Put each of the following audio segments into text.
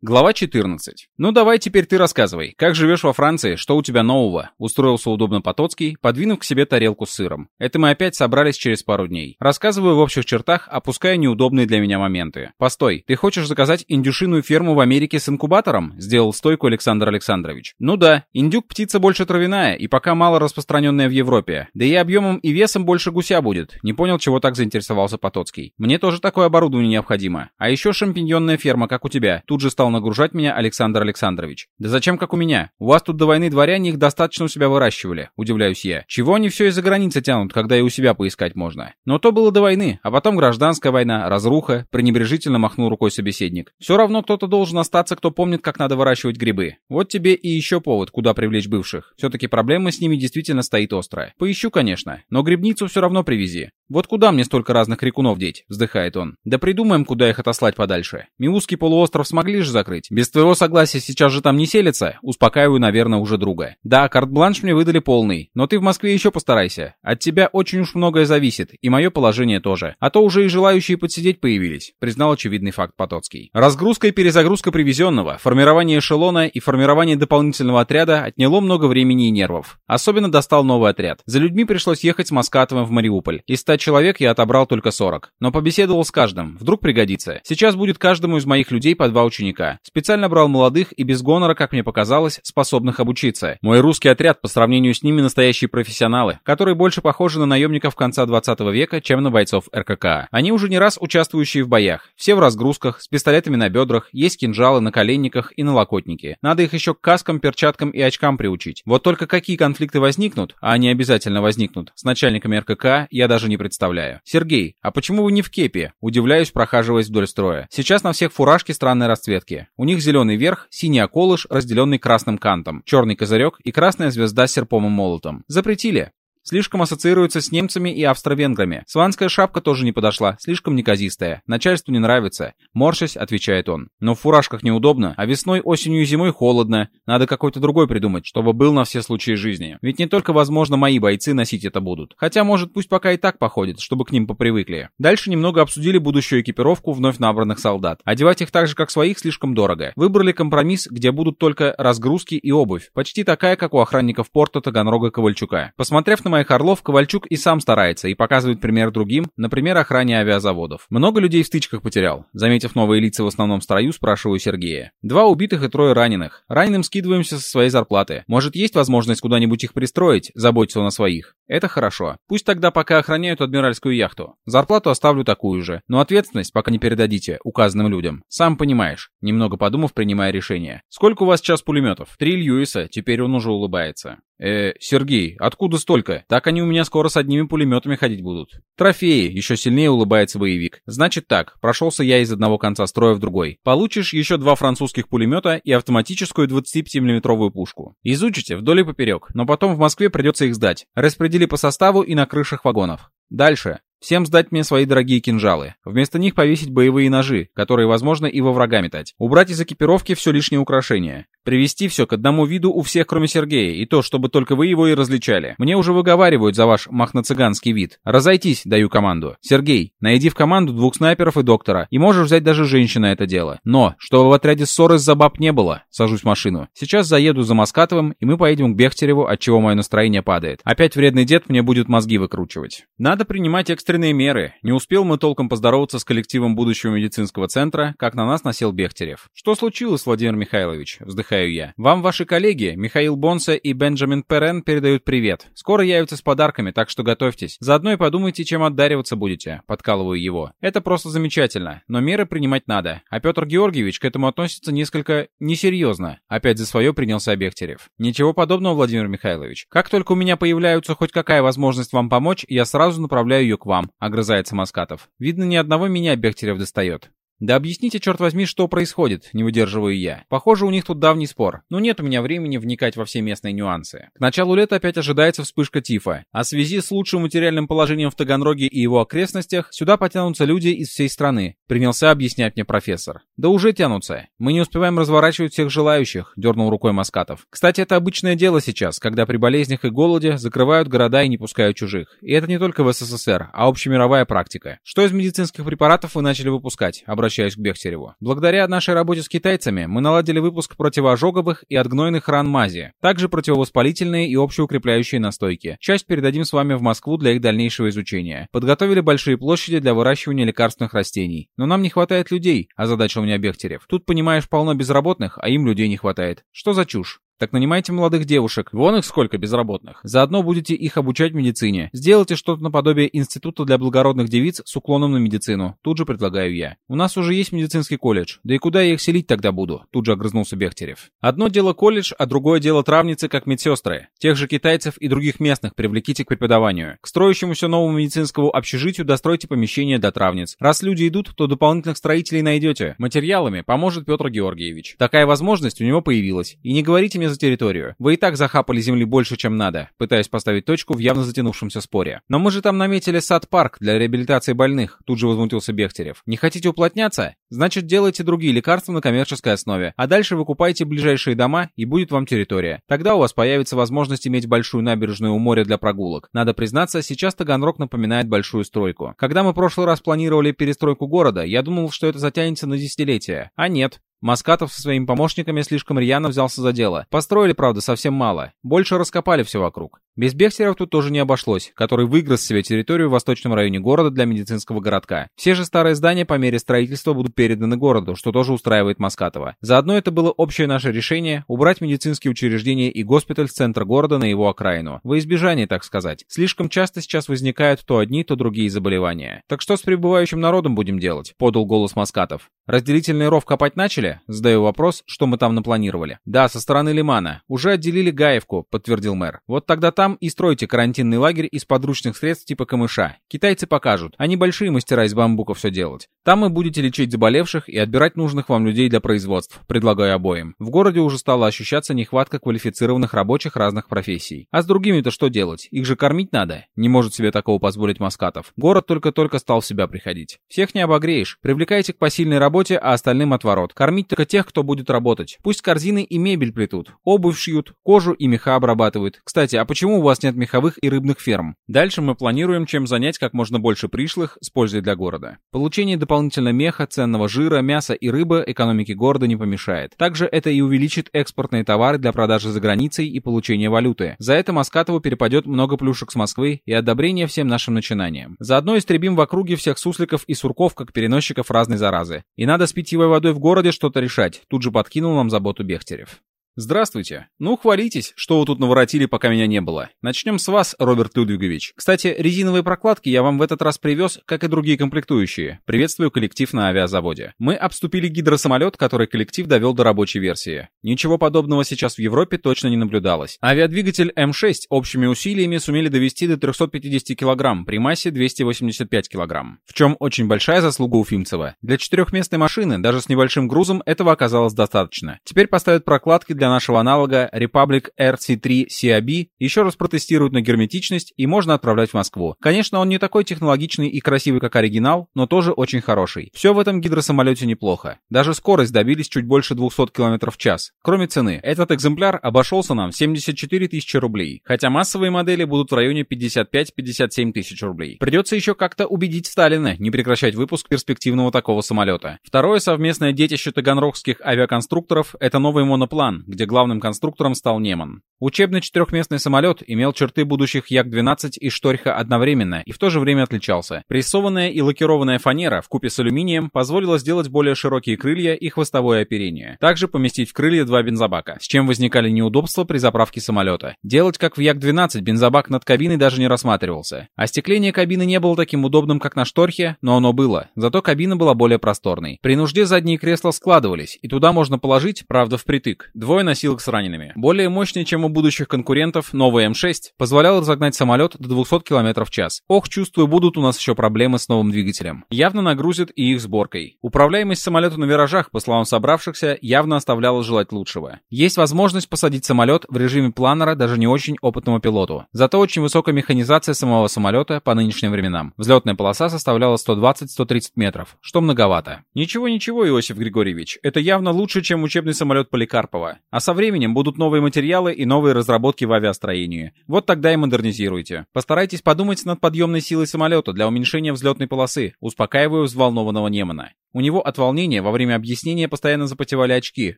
Глава 14. «Ну давай теперь ты рассказывай, как живешь во Франции, что у тебя нового?» Устроился удобно Потоцкий, подвинув к себе тарелку с сыром. Это мы опять собрались через пару дней. Рассказываю в общих чертах, опуская неудобные для меня моменты. «Постой, ты хочешь заказать индюшиную ферму в Америке с инкубатором?» Сделал стойку Александр Александрович. «Ну да, индюк птица больше травяная и пока мало распространенная в Европе. Да и объемом и весом больше гуся будет». Не понял, чего так заинтересовался Потоцкий. «Мне тоже такое оборудование необходимо. А еще шампиньонная ферма, как у тебя. Тут же стал стал нагружать меня Александр Александрович. «Да зачем как у меня? У вас тут до войны дворяне их достаточно у себя выращивали», — удивляюсь я. «Чего они все из-за границы тянут, когда и у себя поискать можно?» Но то было до войны, а потом гражданская война, разруха, пренебрежительно махнул рукой собеседник. «Все равно кто-то должен остаться, кто помнит, как надо выращивать грибы. Вот тебе и еще повод, куда привлечь бывших. Все-таки проблема с ними действительно стоит острая. Поищу, конечно, но грибницу все равно привези. Вот куда мне столько разных крикунов деть?» — вздыхает он. «Да придумаем, куда их отослать подальше. Миузский полуостров смогли же закрыть. Без твоего согласия сейчас же там не селится. Успокаиваю, наверное, уже друга. Да, карт-бланш мне выдали полный, но ты в Москве еще постарайся. От тебя очень уж многое зависит, и мое положение тоже. А то уже и желающие подсидеть появились, признал очевидный факт Потоцкий. Разгрузка и перезагрузка привезенного, формирование эшелона и формирование дополнительного отряда отняло много времени и нервов. Особенно достал новый отряд. За людьми пришлось ехать с Маскатовым в Мариуполь. Из 100 человек я отобрал только 40. Но побеседовал с каждым. Вдруг пригодится. Сейчас будет каждому из моих людей по два ученика. Специально брал молодых и без гонора, как мне показалось, способных обучиться. Мой русский отряд по сравнению с ними настоящие профессионалы, которые больше похожи на наемников конца 20 века, чем на бойцов РКК. Они уже не раз участвующие в боях. Все в разгрузках, с пистолетами на бедрах, есть кинжалы на коленниках и на локотнике. Надо их еще к каскам, перчаткам и очкам приучить. Вот только какие конфликты возникнут, а они обязательно возникнут, с начальниками РКК я даже не представляю. Сергей, а почему вы не в кепе? Удивляюсь, прохаживаясь вдоль строя. Сейчас на всех фуражки странной расцветки. У них них зеленый верх, синий околыш, разделенный красным кантом, черный козырек и красная звезда с серпом и молотом. Запретили. Слишком ассоциируется с немцами и австро-венграми. Сванская шапка тоже не подошла, слишком неказистая. Начальству не нравится. Морщась, отвечает он. Но в фуражках неудобно, а весной, осенью и зимой холодно. Надо какой-то другой придумать, чтобы был на все случаи жизни. Ведь не только, возможно, мои бойцы носить это будут. Хотя, может, пусть пока и так походит, чтобы к ним попривыкли. Дальше немного обсудили будущую экипировку вновь набранных солдат. Одевать их так же, как своих, слишком дорого. Выбрали компромисс, где будут только разгрузки и обувь. Почти такая, как у охранников порта Таганрога Ковальчука. Посмотрев на моих орлов, Ковальчук и сам старается и показывает пример другим, например, охране авиазаводов. Много людей в стычках потерял. Заметив новые лица в основном строю, спрашиваю Сергея. Два убитых и трое раненых. Раненым скидываемся со своей зарплаты. Может, есть возможность куда-нибудь их пристроить, заботиться о своих? Это хорошо. Пусть тогда пока охраняют адмиральскую яхту. Зарплату оставлю такую же. Но ответственность пока не передадите указанным людям. Сам понимаешь. Немного подумав, принимая решение. Сколько у вас сейчас пулеметов? Три Льюиса. Теперь он уже улыбается. Э, Сергей, откуда столько? Так они у меня скоро с одними пулеметами ходить будут. Трофеи, еще сильнее улыбается боевик. Значит так, прошелся я из одного конца строя в другой. Получишь еще два французских пулемета и автоматическую 25 миллиметровую пушку. Изучите вдоль и поперек, но потом в Москве придется их сдать. Распределили по составу и на крышах вагонов. Дальше. Всем сдать мне свои дорогие кинжалы. Вместо них повесить боевые ножи, которые возможно и во врага метать. Убрать из экипировки все лишнее украшение. Привести все к одному виду у всех, кроме Сергея, и то, чтобы только вы его и различали. Мне уже выговаривают за ваш махноцыганский вид. Разойтись, даю команду. Сергей, найди в команду двух снайперов и доктора, и можешь взять даже женщину это дело. Но, чтобы в отряде ссоры из-за баб не было, сажусь в машину. Сейчас заеду за Маскатовым, и мы поедем к Бехтереву, от чего мое настроение падает. Опять вредный дед мне будет мозги выкручивать. Надо принимать экстренные экстренные меры. Не успел мы толком поздороваться с коллективом будущего медицинского центра, как на нас насел Бехтерев. «Что случилось, Владимир Михайлович?» – вздыхаю я. «Вам ваши коллеги, Михаил Бонса и Бенджамин Перен, передают привет. Скоро явятся с подарками, так что готовьтесь. Заодно и подумайте, чем отдариваться будете», – подкалываю его. «Это просто замечательно, но меры принимать надо. А Петр Георгиевич к этому относится несколько несерьезно». Опять за свое принялся Бехтерев. «Ничего подобного, Владимир Михайлович. Как только у меня появляется хоть какая возможность вам помочь, я сразу направляю ее к вам вам», — огрызается Маскатов. «Видно, ни одного меня Бехтерев достает». «Да объясните, черт возьми, что происходит», — не выдерживаю я. Похоже, у них тут давний спор. Но нет у меня времени вникать во все местные нюансы. К началу лета опять ожидается вспышка тифа. А в связи с лучшим материальным положением в Таганроге и его окрестностях, сюда потянутся люди из всей страны. Принялся объяснять мне профессор. «Да уже тянутся. Мы не успеваем разворачивать всех желающих», — дернул рукой Маскатов. «Кстати, это обычное дело сейчас, когда при болезнях и голоде закрывают города и не пускают чужих. И это не только в СССР, а общемировая практика. Что из медицинских препаратов вы начали выпускать?» — обращаюсь к Бехтереву. Благодаря нашей работе с китайцами мы наладили выпуск противоожоговых и отгнойных ран мази, также противовоспалительные и общеукрепляющие настойки. Часть передадим с вами в Москву для их дальнейшего изучения. Подготовили большие площади для выращивания лекарственных растений. Но нам не хватает людей, озадачил меня Бехтерев. Тут, понимаешь, полно безработных, а им людей не хватает. Что за чушь? Так нанимайте молодых девушек, вон их сколько безработных. Заодно будете их обучать медицине. Сделайте что-то наподобие института для благородных девиц с уклоном на медицину. Тут же предлагаю я. У нас уже есть медицинский колледж. Да и куда я их селить тогда буду? Тут же огрызнулся Бехтерев. Одно дело колледж, а другое дело травницы как медсестры. Тех же китайцев и других местных привлеките к преподаванию. К строящемуся новому медицинскому общежитию достройте помещение для травниц. Раз люди идут, то дополнительных строителей найдете. Материалами поможет Петр Георгиевич. Такая возможность у него появилась. И не говорите мне за территорию. Вы и так захапали земли больше, чем надо, пытаясь поставить точку в явно затянувшемся споре. Но мы же там наметили сад-парк для реабилитации больных, тут же возмутился Бехтерев. Не хотите уплотняться? Значит, делайте другие лекарства на коммерческой основе, а дальше выкупайте ближайшие дома, и будет вам территория. Тогда у вас появится возможность иметь большую набережную у моря для прогулок. Надо признаться, сейчас Таганрог напоминает большую стройку. Когда мы в прошлый раз планировали перестройку города, я думал, что это затянется на десятилетия. А нет, Маскатов со своими помощниками слишком рьяно взялся за дело. Построили, правда, совсем мало. Больше раскопали все вокруг. Без Бехтеров тут тоже не обошлось, который выиграл себе территорию в восточном районе города для медицинского городка. Все же старые здания по мере строительства будут переданы городу, что тоже устраивает Маскатова. Заодно это было общее наше решение убрать медицинские учреждения и госпиталь с центра города на его окраину. Во избежание, так сказать. Слишком часто сейчас возникают то одни, то другие заболевания. Так что с прибывающим народом будем делать? Подал голос Маскатов. Разделительный ров копать начали? Задаю вопрос, что мы там напланировали. Да, со стороны Лимана. Уже отделили Гаевку, подтвердил мэр. Вот тогда там и стройте карантинный лагерь из подручных средств типа камыша. Китайцы покажут. Они большие мастера из бамбука все делать. Там вы будете лечить заболевших и отбирать нужных вам людей для производств, предлагаю обоим. В городе уже стала ощущаться нехватка квалифицированных рабочих разных профессий. А с другими-то что делать? Их же кормить надо. Не может себе такого позволить Маскатов. Город только-только стал в себя приходить. Всех не обогреешь. Привлекайте к посильной работе а остальным отворот. Кормить только тех, кто будет работать. Пусть корзины и мебель плетут, обувь шьют, кожу и меха обрабатывают. Кстати, а почему у вас нет меховых и рыбных ферм? Дальше мы планируем, чем занять как можно больше пришлых с пользой для города. Получение дополнительно меха, ценного жира, мяса и рыбы экономике города не помешает. Также это и увеличит экспортные товары для продажи за границей и получения валюты. За это Маскатову перепадет много плюшек с Москвы и одобрение всем нашим начинаниям. Заодно истребим в округе всех сусликов и сурков как переносчиков разной заразы. И надо с питьевой водой в городе что-то решать, тут же подкинул нам заботу Бехтерев. Здравствуйте. Ну, хвалитесь, что вы тут наворотили, пока меня не было. Начнем с вас, Роберт Людвигович. Кстати, резиновые прокладки я вам в этот раз привез, как и другие комплектующие. Приветствую коллектив на авиазаводе. Мы обступили гидросамолет, который коллектив довел до рабочей версии. Ничего подобного сейчас в Европе точно не наблюдалось. Авиадвигатель М6 общими усилиями сумели довести до 350 кг при массе 285 кг. В чем очень большая заслуга Уфимцева. Для четырехместной машины, даже с небольшим грузом, этого оказалось достаточно. Теперь поставят прокладки для нашего аналога Republic RC3 CAB еще раз протестируют на герметичность и можно отправлять в Москву. Конечно, он не такой технологичный и красивый, как оригинал, но тоже очень хороший. Все в этом гидросамолете неплохо. Даже скорость добились чуть больше 200 км в час. Кроме цены, этот экземпляр обошелся нам в 74 тысячи рублей, хотя массовые модели будут в районе 55-57 тысяч рублей. Придется еще как-то убедить Сталина не прекращать выпуск перспективного такого самолета. Второе совместное детище таганрогских авиаконструкторов — это новый моноплан, где главным конструктором стал Неман. Учебный четырехместный самолет имел черты будущих Як-12 и Шторха одновременно и в то же время отличался. Прессованная и лакированная фанера в купе с алюминием позволила сделать более широкие крылья и хвостовое оперение. Также поместить в крылья два бензобака, с чем возникали неудобства при заправке самолета. Делать как в Як-12 бензобак над кабиной даже не рассматривался. Остекление кабины не было таким удобным, как на Шторхе, но оно было. Зато кабина была более просторной. При нужде задние кресла складывались, и туда можно положить, правда впритык, двое носилок с ранеными. Более мощный, чем у будущих конкурентов новый М6 позволял разогнать самолет до 200 км в час. Ох, чувствую, будут у нас еще проблемы с новым двигателем. Явно нагрузит и их сборкой. Управляемость самолета на виражах, по словам собравшихся, явно оставляла желать лучшего. Есть возможность посадить самолет в режиме планера даже не очень опытному пилоту. Зато очень высокая механизация самого самолета по нынешним временам. Взлетная полоса составляла 120-130 метров, что многовато. Ничего-ничего, Иосиф Григорьевич, это явно лучше, чем учебный самолет Поликарпова. А со временем будут новые материалы и новые разработки в авиастроении. Вот тогда и модернизируйте. Постарайтесь подумать над подъемной силой самолета для уменьшения взлетной полосы, успокаиваю взволнованного Немана. У него от волнения во время объяснения постоянно запотевали очки,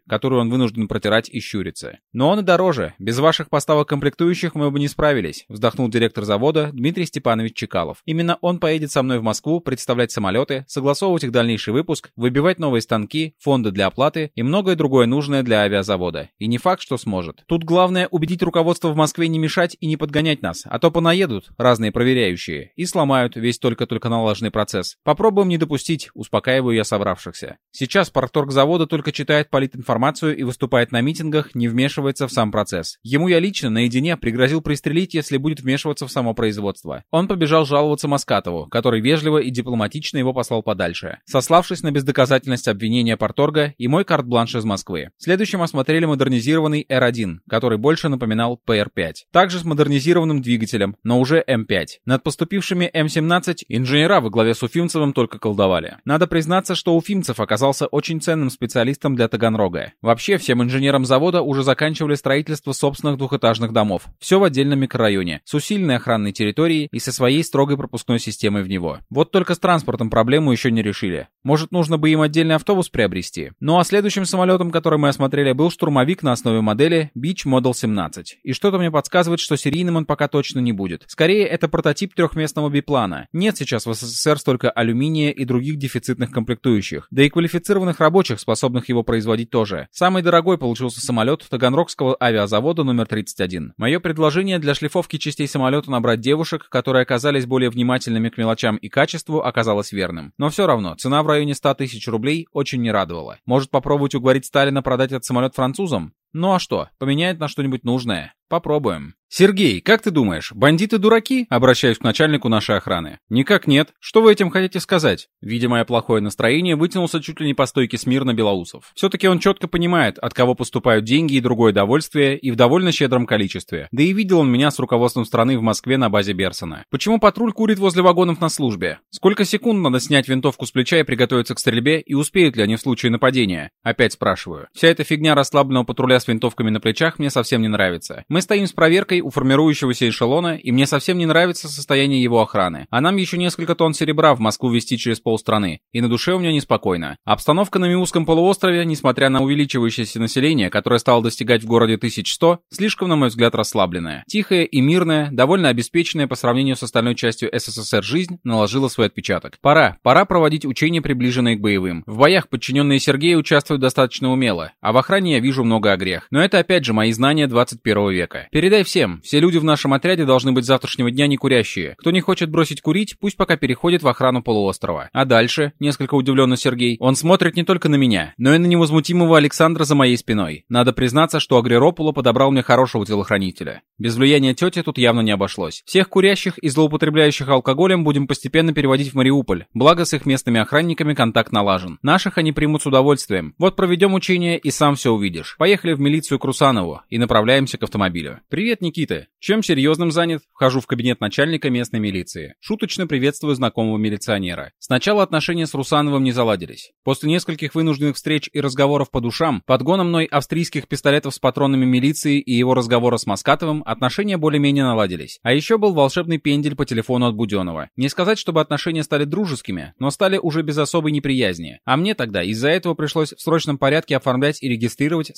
которые он вынужден протирать и щуриться. Но он и дороже. Без ваших поставок комплектующих мы бы не справились, вздохнул директор завода Дмитрий Степанович Чекалов. Именно он поедет со мной в Москву представлять самолеты, согласовывать их дальнейший выпуск, выбивать новые станки, фонды для оплаты и многое другое нужное для авиазавода. И не факт, что сможет. Тут главное убедить руководство в Москве не мешать и не подгонять нас, а то понаедут разные проверяющие и сломают весь только-только налаженный процесс. Попробуем не допустить, успокаиваю я собравшихся. Сейчас парторг завода только читает политинформацию и выступает на митингах, не вмешивается в сам процесс. Ему я лично наедине пригрозил пристрелить, если будет вмешиваться в само производство. Он побежал жаловаться Маскатову, который вежливо и дипломатично его послал подальше, сославшись на бездоказательность обвинения парторга и мой карт-бланш из Москвы. Следующим осмотрели модернизированный R1, который больше напоминал PR5. Также с модернизированным двигателем, но уже М5. Над поступившими М17 инженера во главе с Уфимцевым только колдовали. Надо признаться, Кажется, что Уфимцев оказался очень ценным специалистом для Таганрога. Вообще, всем инженерам завода уже заканчивали строительство собственных двухэтажных домов. Все в отдельном микрорайоне, с усиленной охранной территорией и со своей строгой пропускной системой в него. Вот только с транспортом проблему еще не решили. Может, нужно бы им отдельный автобус приобрести? Ну а следующим самолетом, который мы осмотрели, был штурмовик на основе модели Beach Model 17. И что-то мне подсказывает, что серийным он пока точно не будет. Скорее, это прототип трехместного биплана. Нет сейчас в СССР столько алюминия и других дефицитных комплектующих, да и квалифицированных рабочих, способных его производить тоже. Самый дорогой получился самолет Таганрогского авиазавода номер 31. Мое предложение для шлифовки частей самолета набрать девушек, которые оказались более внимательными к мелочам и качеству, оказалось верным. Но все равно, цена в районе 100 тысяч рублей очень не радовала. Может попробовать уговорить Сталина продать этот самолет французам? Ну а что, поменяет на что-нибудь нужное? Попробуем. «Сергей, как ты думаешь, бандиты дураки?» Обращаюсь к начальнику нашей охраны. «Никак нет. Что вы этим хотите сказать?» Видя мое плохое настроение, вытянулся чуть ли не по стойке смирно Белоусов. Все-таки он четко понимает, от кого поступают деньги и другое довольствие, и в довольно щедром количестве. Да и видел он меня с руководством страны в Москве на базе Берсона. Почему патруль курит возле вагонов на службе? Сколько секунд надо снять винтовку с плеча и приготовиться к стрельбе, и успеют ли они в случае нападения? Опять спрашиваю. Вся эта фигня расслабленного патруля с винтовками на плечах мне совсем не нравится. Мы стоим с проверкой у формирующегося эшелона, и мне совсем не нравится состояние его охраны. А нам еще несколько тонн серебра в Москву везти через полстраны, и на душе у меня неспокойно. Обстановка на Миусском полуострове, несмотря на увеличивающееся население, которое стало достигать в городе 1100, слишком, на мой взгляд, расслабленная. Тихая и мирная, довольно обеспеченная по сравнению с остальной частью СССР жизнь наложила свой отпечаток. Пора, пора проводить учения, приближенные к боевым. В боях подчиненные Сергею участвуют достаточно умело, а в охране я вижу много огрех. Но это опять же мои знания 21 века. Передай всем, все люди в нашем отряде должны быть с завтрашнего дня не курящие. Кто не хочет бросить курить, пусть пока переходит в охрану полуострова. А дальше, несколько удивленно Сергей, он смотрит не только на меня, но и на невозмутимого Александра за моей спиной. Надо признаться, что Агриропуло подобрал мне хорошего телохранителя. Без влияния тети тут явно не обошлось. Всех курящих и злоупотребляющих алкоголем будем постепенно переводить в Мариуполь. Благо с их местными охранниками контакт налажен. Наших они примут с удовольствием. Вот проведем учение и сам все увидишь. Поехали в милицию к Русанову и направляемся к автомобилю. «Привет, Никита. Чем серьезным занят?» Вхожу в кабинет начальника местной милиции. Шуточно приветствую знакомого милиционера. Сначала отношения с Русановым не заладились. После нескольких вынужденных встреч и разговоров по душам, подгона мной австрийских пистолетов с патронами милиции и его разговора с Маскатовым, отношения более-менее наладились. А еще был волшебный пендель по телефону от Буденова. Не сказать, чтобы отношения стали дружескими, но стали уже без особой неприязни. А мне тогда из-за этого пришлось в срочном порядке оформлять и регистрировать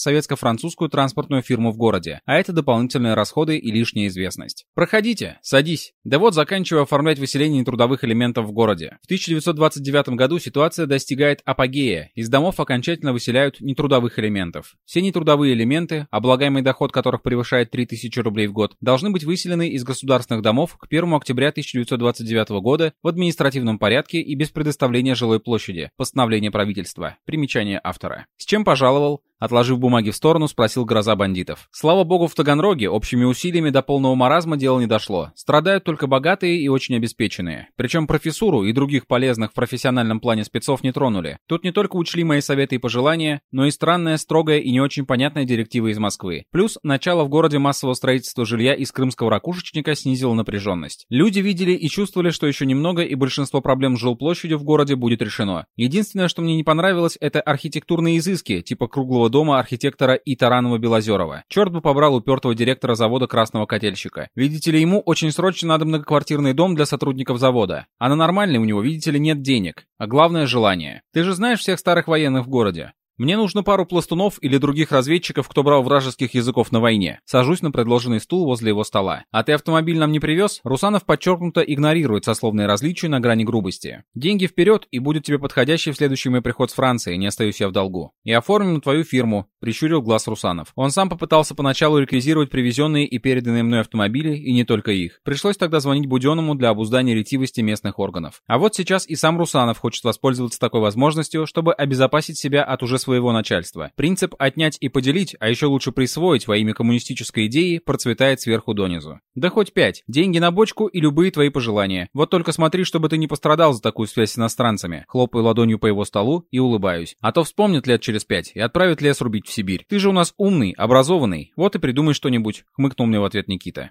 советско-французскую транспортную фирму в городе. А это дополнительные расходы и лишняя известность. Проходите, садись. Да вот заканчиваю оформлять выселение нетрудовых элементов в городе. В 1929 году ситуация достигает апогея. Из домов окончательно выселяют нетрудовых элементов. Все нетрудовые элементы, облагаемый доход которых превышает 3000 рублей в год, должны быть выселены из государственных домов к 1 октября 1929 года в административном порядке и без предоставления жилой площади. Постановление правительства. Примечание автора. С чем пожаловал? Отложив бумаги в сторону, спросил гроза бандитов. Слава богу, в Таганроге общими усилиями до полного маразма дело не дошло. Страдают только богатые и очень обеспеченные. Причем профессуру и других полезных в профессиональном плане спецов не тронули. Тут не только учли мои советы и пожелания, но и странная, строгая и не очень понятная директива из Москвы. Плюс начало в городе массового строительства жилья из крымского ракушечника снизило напряженность. Люди видели и чувствовали, что еще немного и большинство проблем с жилплощадью в городе будет решено. Единственное, что мне не понравилось, это архитектурные изыски, типа круглого дома архитектора И. Таранова-Белозерова. Черт бы побрал упертого директора завода красного котельщика. Видите ли, ему очень срочно надо многоквартирный дом для сотрудников завода. А на нормальный у него, видите ли, нет денег. А главное – желание. Ты же знаешь всех старых военных в городе. Мне нужно пару пластунов или других разведчиков, кто брал вражеских языков на войне. Сажусь на предложенный стул возле его стола. А ты автомобиль нам не привез? Русанов подчеркнуто игнорирует сословные различия на грани грубости. Деньги вперед, и будет тебе подходящий в следующий мой приход с Франции, не остаюсь я в долгу. И оформим твою фирму, прищурил глаз Русанов. Он сам попытался поначалу реквизировать привезенные и переданные мной автомобили, и не только их. Пришлось тогда звонить Буденному для обуздания ретивости местных органов. А вот сейчас и сам Русанов хочет воспользоваться такой возможностью, чтобы обезопасить себя от уже своего начальства. Принцип «отнять и поделить», а еще лучше присвоить во имя коммунистической идеи, процветает сверху донизу. Да хоть пять. Деньги на бочку и любые твои пожелания. Вот только смотри, чтобы ты не пострадал за такую связь с иностранцами. Хлопаю ладонью по его столу и улыбаюсь. А то вспомнит лет через пять и отправит лес рубить в Сибирь. Ты же у нас умный, образованный. Вот и придумай что-нибудь, хмыкнул мне в ответ Никита.